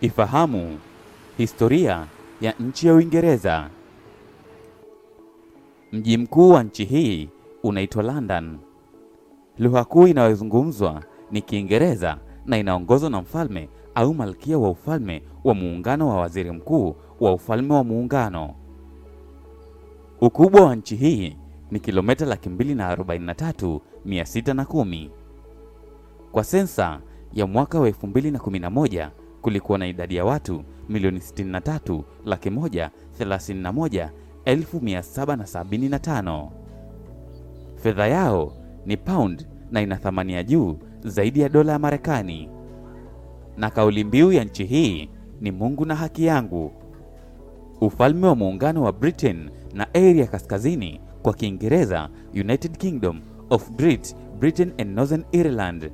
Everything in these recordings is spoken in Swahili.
Ifahamu historia ya nchi ya Uingereza. Mji mkuu wa nchi hii unaitwa London. Lugha kuu inayozungumzwa ni Kiingereza na inaongozwa na mfalme au malkia wa ufalme wa muungano wa waziri mkuu wa ufalme wa muungano. Ukubwa wa nchi hii ni kilomita laki mbili na arobaini na tatu mia sita na kumi. Kwa sensa ya mwaka wa 2011 kulikuwa na idadi ya watu milioni 63 laki moja elfu. Fedha yao ni pound na ina thamani ya juu zaidi ya dola ya Marekani, na kauli mbiu ya nchi hii ni Mungu na haki yangu. Ufalme wa muungano wa Britain na area kaskazini, kwa Kiingereza United Kingdom of Great Britain and Northern Ireland.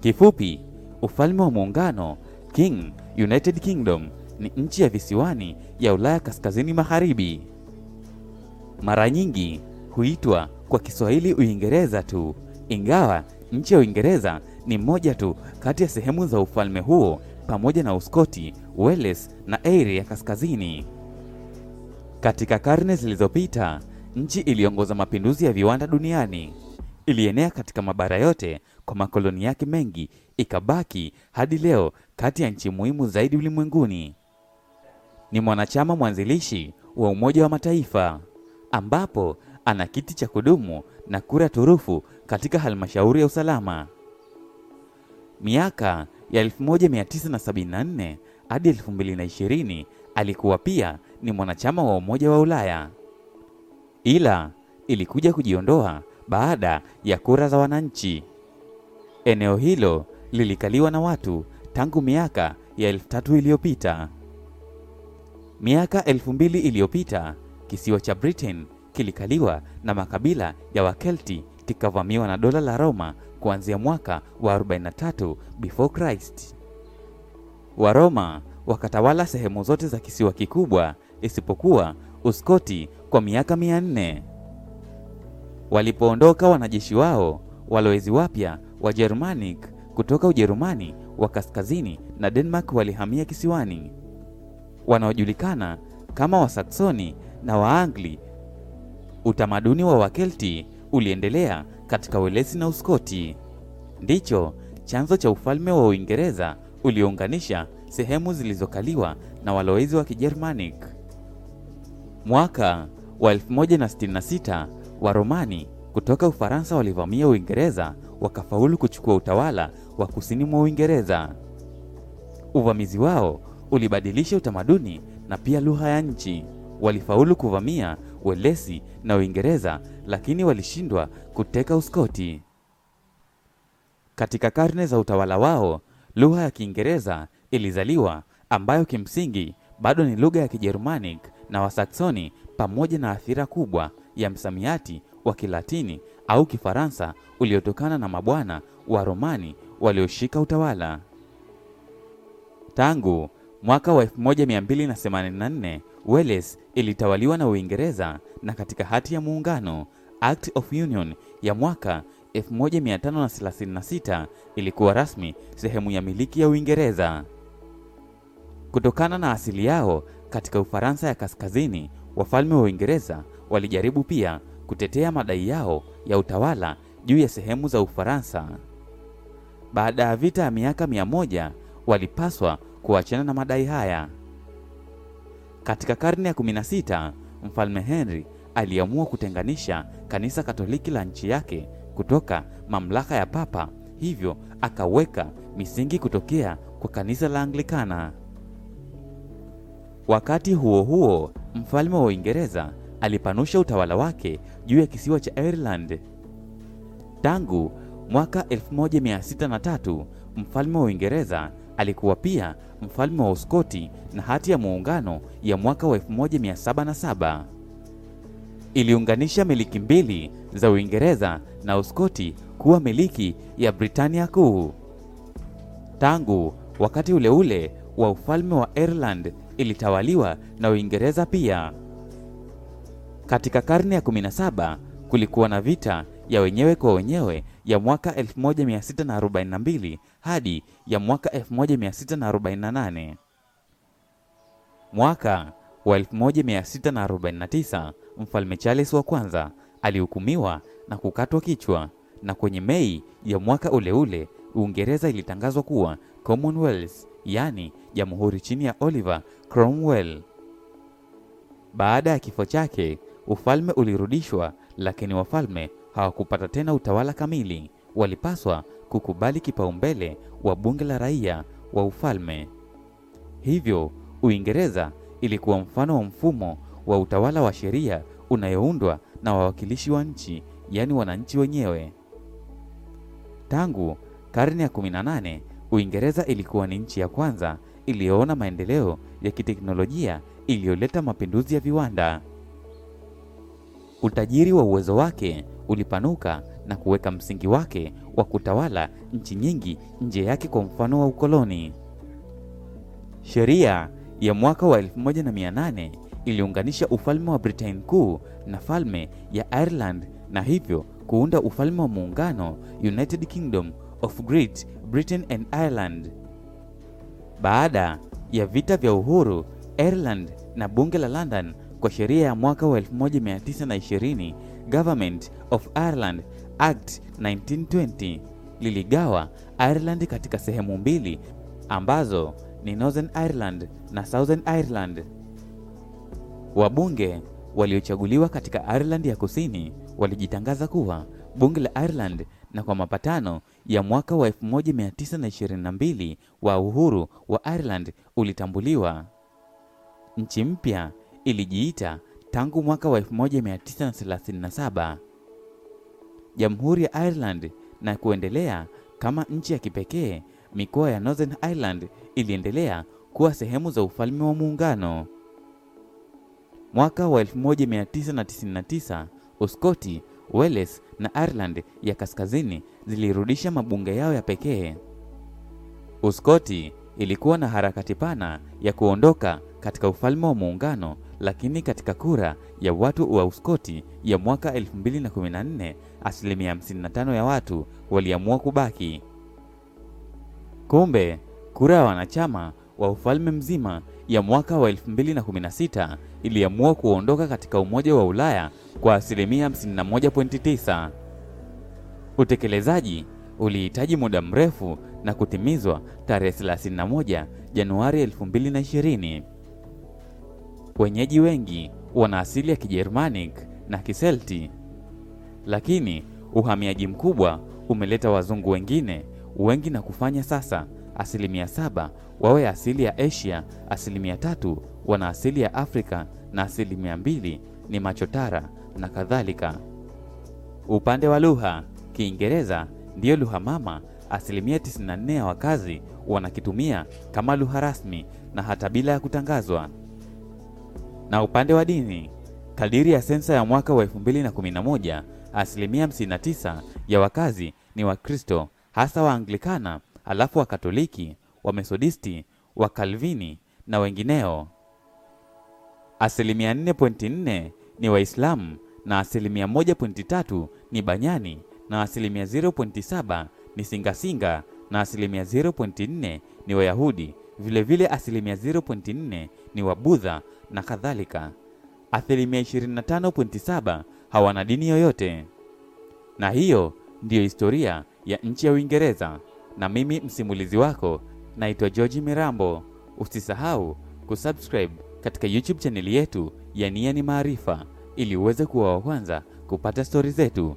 Kifupi, ufalme wa muungano King United Kingdom ni nchi ya visiwani ya Ulaya kaskazini magharibi. Mara nyingi huitwa kwa Kiswahili Uingereza tu, ingawa nchi ya Uingereza ni moja tu kati ya sehemu za ufalme huo pamoja na Uskoti, Wales na Eire ya kaskazini. Katika karne zilizopita, nchi iliongoza mapinduzi ya viwanda duniani. Ilienea katika mabara yote kwa makoloni yake mengi, ikabaki hadi leo kati ya nchi muhimu zaidi ulimwenguni. Ni mwanachama mwanzilishi wa Umoja wa Mataifa ambapo ana kiti cha kudumu na kura turufu katika halmashauri ya usalama. Miaka ya 1974 hadi 2020 alikuwa pia ni mwanachama wa Umoja wa Ulaya, ila ilikuja kujiondoa baada ya kura za wananchi. Eneo hilo lilikaliwa na watu tangu miaka ya elfu tatu iliyopita. Miaka elfu mbili iliyopita kisiwa cha Britain kilikaliwa na makabila ya Wakelti kikavamiwa na dola la Roma kuanzia mwaka wa 43 before Christ. Waroma wakatawala sehemu zote za kisiwa kikubwa isipokuwa Uskoti kwa miaka mia nne. Walipoondoka wanajeshi wao, walowezi wapya wa Germanic kutoka Ujerumani wa kaskazini na Denmark walihamia kisiwani. Wanaojulikana kama Wasaksoni na Waangli. Utamaduni wa Wakelti uliendelea katika Welesi na Uskoti. Ndicho chanzo cha ufalme wa Uingereza uliounganisha sehemu zilizokaliwa na walowezi wa Kijermanic. Mwaka wa 1066 Waromani kutoka Ufaransa walivamia Uingereza wakafaulu kuchukua utawala wa kusini mwa Uingereza. Uvamizi wao ulibadilisha utamaduni na pia lugha ya nchi. Walifaulu kuvamia Welesi na Uingereza, lakini walishindwa kuteka Uskoti. Katika karne za utawala wao, lugha ya Kiingereza ilizaliwa, ambayo kimsingi bado ni lugha ya Kijerumanic na Wasaksoni, pamoja na athira kubwa ya msamiati wa Kilatini au Kifaransa uliotokana na mabwana wa Romani walioshika utawala. Tangu mwaka wa 1284 Wales ilitawaliwa na Uingereza, na katika hati ya muungano Act of Union ya mwaka 1536 ilikuwa rasmi sehemu ya miliki ya Uingereza. Kutokana na asili yao katika Ufaransa ya kaskazini, wafalme wa Uingereza walijaribu pia kutetea madai yao ya utawala juu ya sehemu za Ufaransa. Baada ya vita ya miaka mia moja walipaswa kuachana na madai haya. Katika karne ya 16 Mfalme Henry aliamua kutenganisha kanisa Katoliki la nchi yake kutoka mamlaka ya Papa, hivyo akaweka misingi kutokea kwa kanisa la Anglikana. Wakati huo huo, mfalme wa Uingereza alipanusha utawala wake juu ya kisiwa cha Ireland. Tangu mwaka 1603 mfalme wa Uingereza alikuwa pia mfalme wa Uskoti na hati ya muungano ya mwaka wa 1707 iliunganisha miliki mbili za Uingereza na Uskoti kuwa miliki ya Britania Kuu. Tangu wakati ule ule wa ufalme wa Ireland ilitawaliwa na Uingereza pia. Katika karne ya 17 kulikuwa na vita ya wenyewe kwa wenyewe ya mwaka 1642 hadi ya mwaka 1648. Mwaka wa 1649 Mfalme Charles wa kwanza alihukumiwa na kukatwa kichwa, na kwenye Mei ya mwaka ule ule Uingereza ilitangazwa kuwa Commonwealth, yaani jamhuri chini ya Oliver Cromwell. Baada ya kifo chake, ufalme ulirudishwa, lakini wafalme hawakupata tena utawala kamili. Walipaswa kukubali kipaumbele wa bunge la raia wa ufalme. Hivyo Uingereza ilikuwa mfano wa mfumo wa utawala wa sheria unayoundwa na wawakilishi wa nchi, yaani wananchi wenyewe. Tangu karne ya 18, Uingereza ilikuwa ni nchi ya kwanza iliyoona maendeleo ya kiteknolojia iliyoleta mapinduzi ya viwanda. Utajiri wa uwezo wake ulipanuka na kuweka msingi wake wa kutawala nchi nyingi nje yake, kwa mfano wa ukoloni. Sheria ya mwaka wa 1800 iliunganisha ufalme wa Britain kuu na falme ya Ireland na hivyo kuunda ufalme wa muungano United Kingdom of Great Britain and Ireland. Baada ya vita vya uhuru, Ireland na bunge la London kwa sheria ya mwaka wa 1920 Government of Ireland Act 1920 liligawa Ireland katika sehemu mbili ambazo ni Northern Ireland na Southern Ireland. Wabunge waliochaguliwa katika Ireland ya Kusini walijitangaza kuwa bunge la Ireland na kwa mapatano ya mwaka wa 1922 wa uhuru wa Ireland ulitambuliwa. Nchi mpya ilijiita tangu mwaka wa 1937 Jamhuri ya Ireland na kuendelea kama nchi ya kipekee. Mikoa ya Northern Ireland iliendelea kuwa sehemu za ufalme wa muungano. Mwaka wa 1999 Uskoti, Wales na Ireland ya Kaskazini zilirudisha mabunge yao ya pekee. Uskoti ilikuwa na harakati pana ya kuondoka katika ufalme wa muungano, lakini katika kura ya watu wa Uskoti ya mwaka 2014 asilimia 55 ya watu waliamua kubaki. Kumbe kura ya wanachama wa ufalme mzima ya mwaka wa 2016 iliamua kuondoka katika Umoja wa Ulaya kwa asilimia 51.9. Utekelezaji ulihitaji muda mrefu na kutimizwa tarehe 31 Januari 2020. Wenyeji wengi wana asili ya Kijermanic na Kiselti, lakini uhamiaji mkubwa umeleta wazungu wengine wengi na kufanya sasa asilimia saba wawe asili ya Asia, asilimia tatu wana asili ya Afrika na asilimia mbili ni machotara na kadhalika. Upande wa lugha, Kiingereza ndiyo lugha mama. Asilimia 94 ya wakazi wanakitumia kama lugha rasmi na hata bila ya kutangazwa. Na upande wa dini, kadiri ya sensa ya mwaka wa 2011, asilimia 59 ya wakazi ni Wakristo, hasa Waanglikana, halafu Wakatoliki, Wamethodisti, Wakalvini na wengineo. Asilimia 4.4 ni Waislamu na asilimia 1.3 ni Banyani na asilimia 0.7 ni Singasinga na asilimia 0.4 ni Wayahudi. Vilevile asilimia 0.4 ni Wabudha na kadhalika. Asilimia 25.7 hawana dini yoyote. Na hiyo ndiyo historia ya nchi ya Uingereza, na mimi msimulizi wako naitwa George Mirambo. Usisahau kusubscribe katika YouTube chaneli yetu ya Nia ni Maarifa ili uweze kuwa wa kwanza kupata stori zetu.